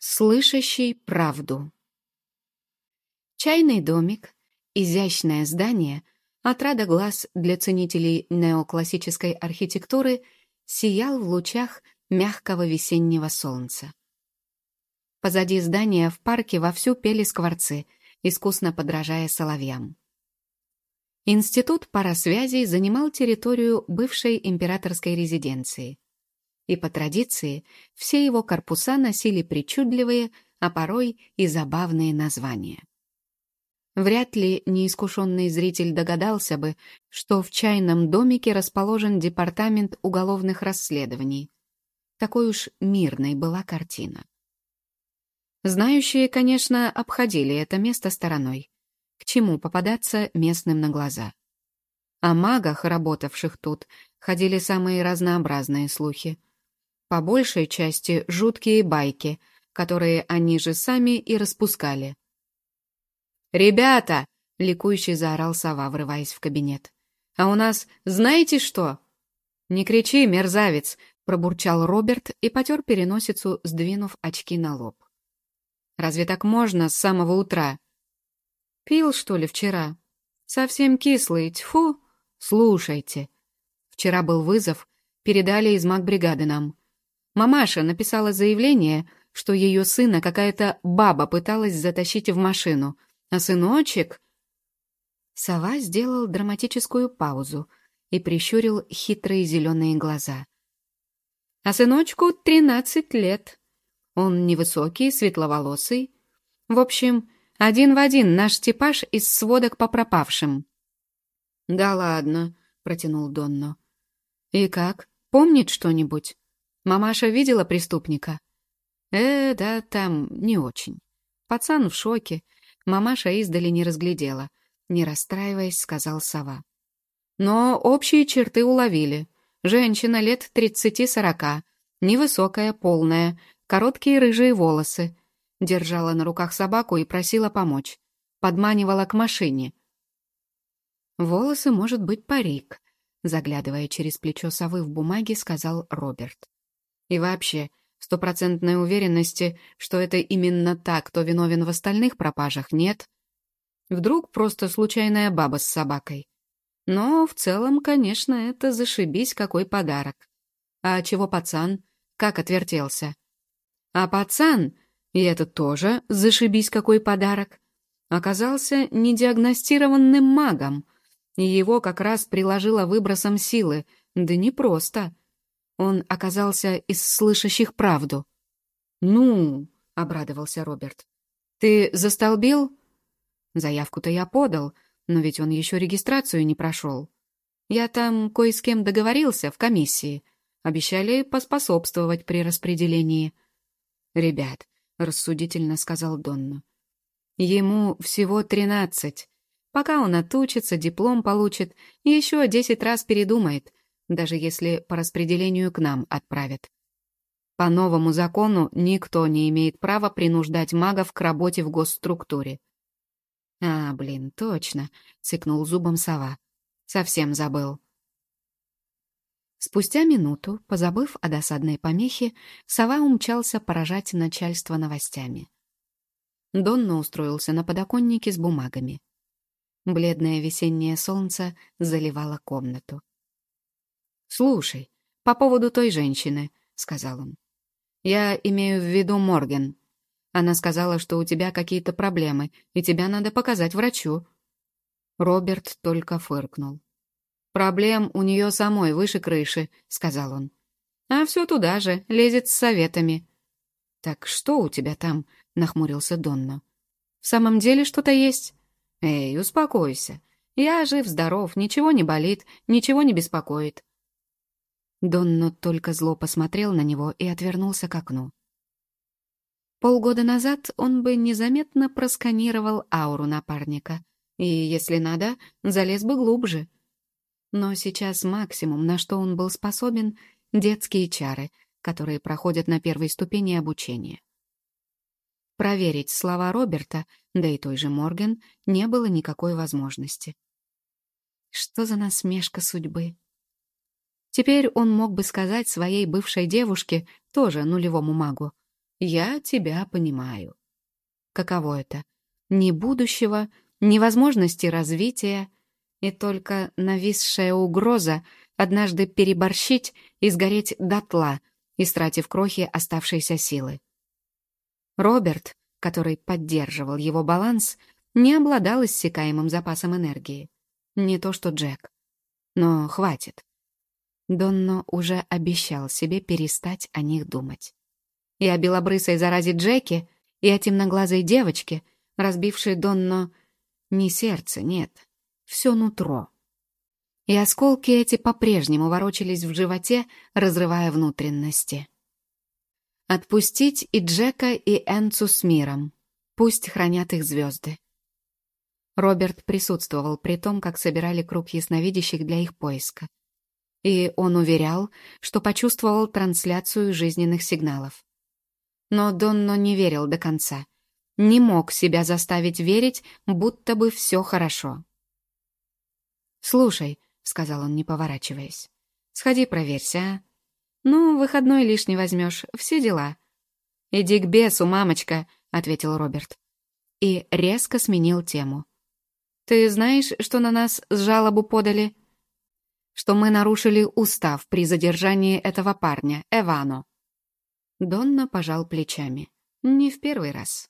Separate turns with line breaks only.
слышащий правду. Чайный домик, изящное здание, отрада глаз для ценителей неоклассической архитектуры, сиял в лучах мягкого весеннего солнца. Позади здания в парке вовсю пели скворцы, искусно подражая соловьям. Институт парасвязей занимал территорию бывшей императорской резиденции и по традиции все его корпуса носили причудливые, а порой и забавные названия. Вряд ли неискушенный зритель догадался бы, что в чайном домике расположен департамент уголовных расследований. Такой уж мирной была картина. Знающие, конечно, обходили это место стороной. К чему попадаться местным на глаза? О магах, работавших тут, ходили самые разнообразные слухи по большей части жуткие байки, которые они же сами и распускали. «Ребята!» — ликующий заорал сова, врываясь в кабинет. «А у нас знаете что?» «Не кричи, мерзавец!» — пробурчал Роберт и потер переносицу, сдвинув очки на лоб. «Разве так можно с самого утра?» «Пил, что ли, вчера?» «Совсем кислый, тьфу!» «Слушайте!» Вчера был вызов, передали из магбригады нам. Мамаша написала заявление, что ее сына какая-то баба пыталась затащить в машину, а сыночек... Сова сделал драматическую паузу и прищурил хитрые зеленые глаза. А сыночку тринадцать лет. Он невысокий, светловолосый. В общем, один в один наш типаж из сводок по пропавшим. «Да ладно», — протянул Донно. «И как? Помнит что-нибудь?» Мамаша видела преступника? Э, да, там не очень. Пацан в шоке. Мамаша издали не разглядела. Не расстраиваясь, сказал сова. Но общие черты уловили. Женщина лет тридцати-сорока, невысокая, полная, короткие рыжие волосы. Держала на руках собаку и просила помочь. Подманивала к машине. «Волосы, может быть, парик», — заглядывая через плечо совы в бумаге, сказал Роберт. И вообще, стопроцентной уверенности, что это именно так, кто виновен в остальных пропажах, нет. Вдруг просто случайная баба с собакой. Но в целом, конечно, это зашибись какой подарок. А чего пацан? Как отвертелся? А пацан, и это тоже зашибись какой подарок, оказался недиагностированным магом, его как раз приложило выбросом силы, да не просто — он оказался из слышащих правду. «Ну», — обрадовался Роберт, — «ты застолбил?» «Заявку-то я подал, но ведь он еще регистрацию не прошел. Я там кое с кем договорился в комиссии. Обещали поспособствовать при распределении». «Ребят», — рассудительно сказал Донна, — «ему всего тринадцать. Пока он отучится, диплом получит, еще десять раз передумает, даже если по распределению к нам отправят. По новому закону никто не имеет права принуждать магов к работе в госструктуре. «А, блин, точно», — цыкнул зубом сова. «Совсем забыл». Спустя минуту, позабыв о досадной помехе, сова умчался поражать начальство новостями. Донна устроился на подоконнике с бумагами. Бледное весеннее солнце заливало комнату. «Слушай, по поводу той женщины», — сказал он. «Я имею в виду Морген. Она сказала, что у тебя какие-то проблемы, и тебя надо показать врачу». Роберт только фыркнул. «Проблем у нее самой выше крыши», — сказал он. «А все туда же, лезет с советами». «Так что у тебя там?» — нахмурился Донно. «В самом деле что-то есть?» «Эй, успокойся. Я жив-здоров, ничего не болит, ничего не беспокоит. Донно только зло посмотрел на него и отвернулся к окну. Полгода назад он бы незаметно просканировал ауру напарника и, если надо, залез бы глубже. Но сейчас максимум, на что он был способен, — детские чары, которые проходят на первой ступени обучения. Проверить слова Роберта, да и той же Морген, не было никакой возможности. Что за насмешка судьбы? Теперь он мог бы сказать своей бывшей девушке, тоже нулевому магу, Я тебя понимаю. Каково это? Ни будущего, ни возможности развития, и только нависшая угроза однажды переборщить и сгореть дотла, истратив крохи оставшейся силы. Роберт, который поддерживал его баланс, не обладал иссякаемым запасом энергии. Не то что Джек. Но хватит. Донно уже обещал себе перестать о них думать. И о белобрысой заразе Джеки, и о темноглазой девочке, разбившей Донно не сердце, нет, все нутро. И осколки эти по-прежнему ворочались в животе, разрывая внутренности. Отпустить и Джека, и Энцу с миром. Пусть хранят их звезды. Роберт присутствовал при том, как собирали круг ясновидящих для их поиска. И он уверял, что почувствовал трансляцию жизненных сигналов. Но Донно не верил до конца. Не мог себя заставить верить, будто бы все хорошо. «Слушай», — сказал он, не поворачиваясь, — «сходи проверься, а? Ну, выходной лишний возьмешь, все дела». «Иди к бесу, мамочка», — ответил Роберт. И резко сменил тему. «Ты знаешь, что на нас жалобу подали?» «Что мы нарушили устав при задержании этого парня, Эвано». Донна пожал плечами. «Не в первый раз».